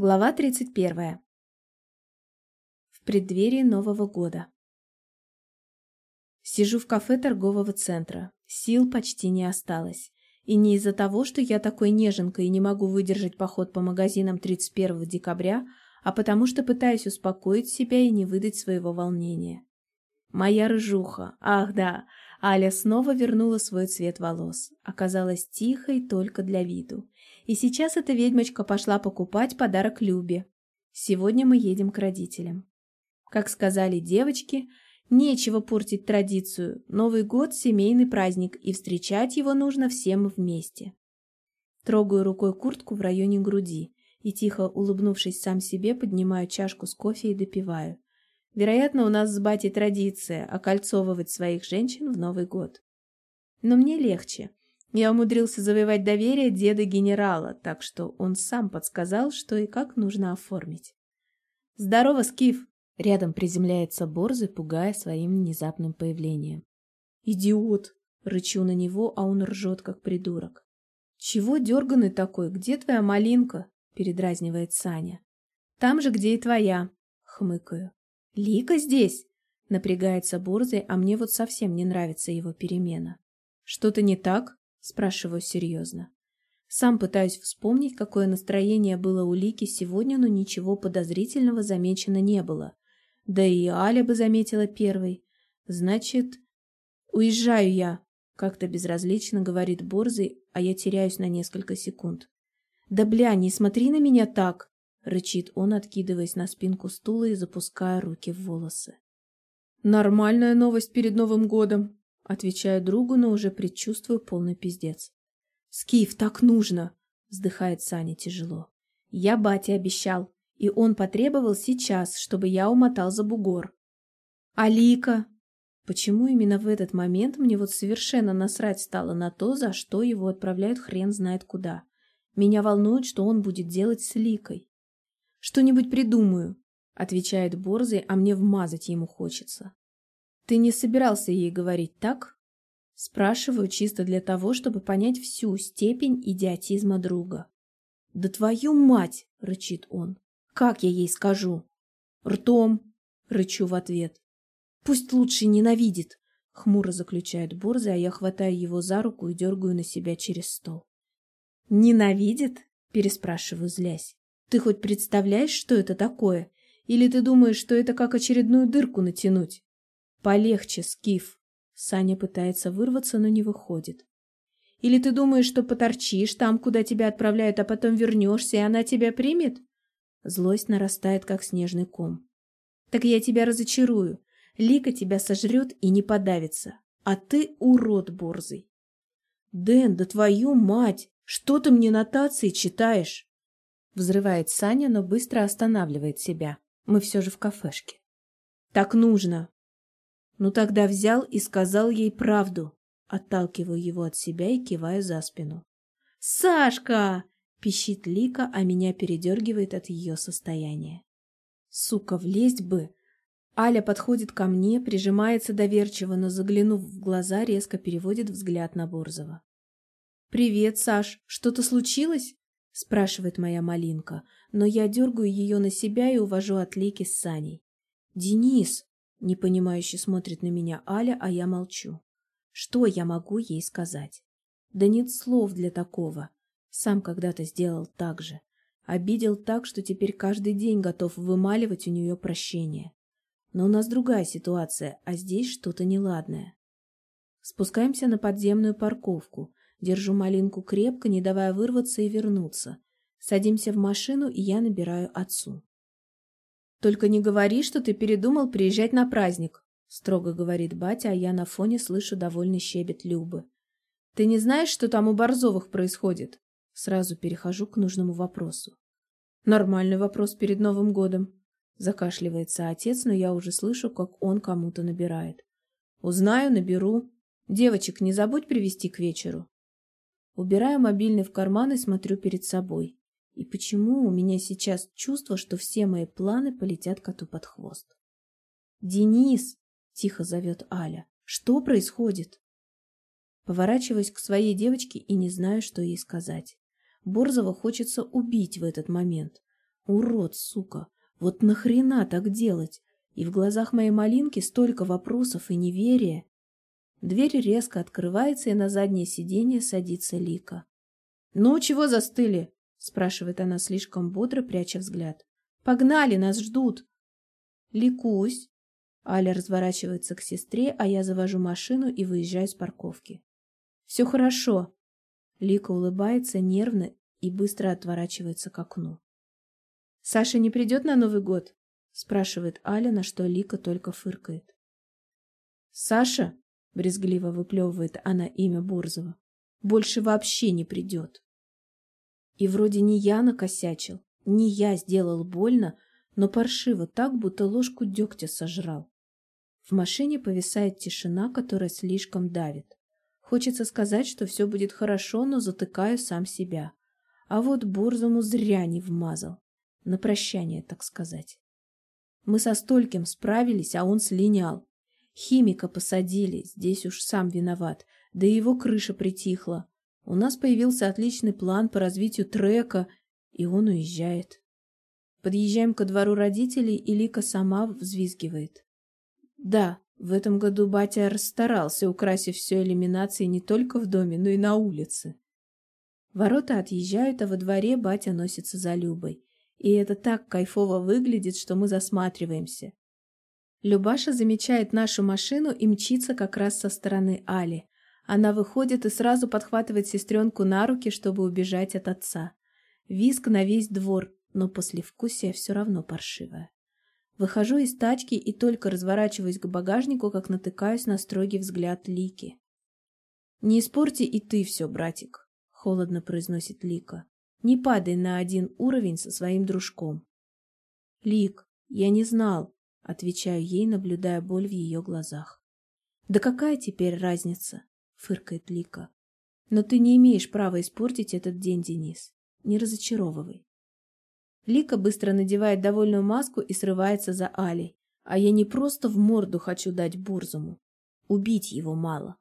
Глава 31. В преддверии Нового года. Сижу в кафе торгового центра. Сил почти не осталось. И не из-за того, что я такой неженка и не могу выдержать поход по магазинам 31 декабря, а потому что пытаюсь успокоить себя и не выдать своего волнения. Моя рыжуха. Ах да, Аля снова вернула свой цвет волос. Оказалась тихой только для виду. И сейчас эта ведьмочка пошла покупать подарок Любе. Сегодня мы едем к родителям. Как сказали девочки, нечего портить традицию. Новый год – семейный праздник, и встречать его нужно всем вместе. Трогаю рукой куртку в районе груди и, тихо улыбнувшись сам себе, поднимаю чашку с кофе и допиваю. Вероятно, у нас с батей традиция окольцовывать своих женщин в Новый год. Но мне легче. Я умудрился завоевать доверие деда генерала, так что он сам подсказал, что и как нужно оформить. «Здорово, Скиф!» Рядом приземляется Борзый, пугая своим внезапным появлением. «Идиот!» — рычу на него, а он ржет, как придурок. «Чего дерганый такой? Где твоя малинка?» — передразнивает Саня. «Там же, где и твоя!» — хмыкаю. «Лика здесь!» — напрягается Борзый, а мне вот совсем не нравится его перемена. «Что-то не так?» Спрашиваю серьезно. Сам пытаюсь вспомнить, какое настроение было у Лики сегодня, но ничего подозрительного замечено не было. Да и Аля бы заметила первой. Значит, уезжаю я, как-то безразлично говорит Борзый, а я теряюсь на несколько секунд. Да бля, не смотри на меня так, рычит он, откидываясь на спинку стула и запуская руки в волосы. Нормальная новость перед Новым годом, Отвечаю другу, но уже предчувствую полный пиздец. «Скиф, так нужно!» — вздыхает Саня тяжело. «Я бате обещал, и он потребовал сейчас, чтобы я умотал за бугор». «Алика!» Почему именно в этот момент мне вот совершенно насрать стало на то, за что его отправляют хрен знает куда. Меня волнует, что он будет делать с Ликой. «Что-нибудь придумаю», — отвечает Борзый, а мне вмазать ему хочется. Ты не собирался ей говорить, так? Спрашиваю чисто для того, чтобы понять всю степень идиотизма друга. Да твою мать, рычит он. Как я ей скажу? Ртом, рычу в ответ. Пусть лучше ненавидит, хмуро заключает Борзый, а я хватаю его за руку и дергаю на себя через стол. Ненавидит? переспрашиваю, злясь. Ты хоть представляешь, что это такое? Или ты думаешь, что это как очередную дырку натянуть? Полегче, Скиф. Саня пытается вырваться, но не выходит. Или ты думаешь, что поторчишь там, куда тебя отправляют, а потом вернешься, и она тебя примет? Злость нарастает, как снежный ком. Так я тебя разочарую. Лика тебя сожрет и не подавится. А ты урод борзый. Дэн, да твою мать! Что ты мне нотации читаешь? Взрывает Саня, но быстро останавливает себя. Мы все же в кафешке. Так нужно. Ну тогда взял и сказал ей правду. Отталкиваю его от себя и киваю за спину. «Сашка!» — пищит Лика, а меня передергивает от ее состояния. «Сука, влезть бы!» Аля подходит ко мне, прижимается доверчиво, но, заглянув в глаза, резко переводит взгляд на Борзова. «Привет, Саш, что-то случилось?» — спрашивает моя малинка, но я дергаю ее на себя и увожу от Лики с Саней. «Денис!» Непонимающе смотрит на меня Аля, а я молчу. Что я могу ей сказать? Да нет слов для такого. Сам когда-то сделал так же. Обидел так, что теперь каждый день готов вымаливать у нее прощение. Но у нас другая ситуация, а здесь что-то неладное. Спускаемся на подземную парковку. Держу малинку крепко, не давая вырваться и вернуться. Садимся в машину, и я набираю отцу. Только не говори, что ты передумал приезжать на праздник, строго говорит батя, а я на фоне слышу довольный щебет Любы. Ты не знаешь, что там у Борзовых происходит? Сразу перехожу к нужному вопросу. Нормальный вопрос перед Новым годом. Закашливается отец, но я уже слышу, как он кому-то набирает. Узнаю, наберу. Девочек не забудь привести к вечеру. Убираю мобильный в карман и смотрю перед собой. И почему у меня сейчас чувство, что все мои планы полетят коту под хвост? «Денис!» — тихо зовет Аля. «Что происходит?» Поворачиваюсь к своей девочке и не знаю, что ей сказать. Борзова хочется убить в этот момент. Урод, сука! Вот нахрена так делать? И в глазах моей малинки столько вопросов и неверия. Дверь резко открывается, и на заднее сиденье садится Лика. «Ну, чего застыли?» — спрашивает она слишком бодро, пряча взгляд. «Погнали, нас ждут!» «Ликусь!» Аля разворачивается к сестре, а я завожу машину и выезжаю с парковки. «Все хорошо!» Лика улыбается нервно и быстро отворачивается к окну. «Саша не придет на Новый год?» — спрашивает Аля, на что Лика только фыркает. «Саша?» — брезгливо выплевывает она имя Борзова. «Больше вообще не придет». И вроде не я накосячил, не я сделал больно, но паршиво так, будто ложку дегтя сожрал. В машине повисает тишина, которая слишком давит. Хочется сказать, что все будет хорошо, но затыкаю сам себя. А вот Борзому зря не вмазал. На прощание, так сказать. Мы со стольким справились, а он слинял. Химика посадили, здесь уж сам виноват, да и его крыша притихла. У нас появился отличный план по развитию трека, и он уезжает. Подъезжаем ко двору родителей, и Лика сама взвизгивает. Да, в этом году батя расстарался, украсив все иллюминацией не только в доме, но и на улице. Ворота отъезжают, а во дворе батя носится за Любой. И это так кайфово выглядит, что мы засматриваемся. Любаша замечает нашу машину и мчится как раз со стороны Али. Она выходит и сразу подхватывает сестренку на руки, чтобы убежать от отца. Виск на весь двор, но послевкусие все равно паршивое. Выхожу из тачки и только разворачиваюсь к багажнику, как натыкаюсь на строгий взгляд Лики. «Не испорти и ты все, братик», — холодно произносит Лика. «Не падай на один уровень со своим дружком». «Лик, я не знал», — отвечаю ей, наблюдая боль в ее глазах. «Да какая теперь разница? фыркает Лика. Но ты не имеешь права испортить этот день, Денис. Не разочаровывай. Лика быстро надевает довольную маску и срывается за Алей. А я не просто в морду хочу дать Бурзому. Убить его мало.